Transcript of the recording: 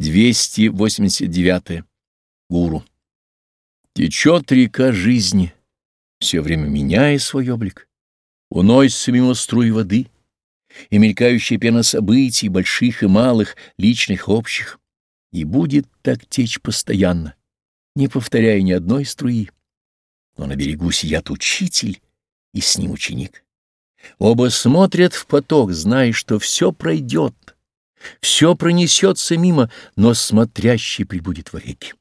289. Гуру. Течет река жизни, все время меняя свой облик. Уносится мимо струй воды и мелькающая пена событий, больших и малых, личных, общих. И будет так течь постоянно, не повторяя ни одной струи. Но на берегу сидят учитель и с ним ученик. Оба смотрят в поток, зная, что все пройдет, все пронесется мимо, но смотрящий прибудет вовеки.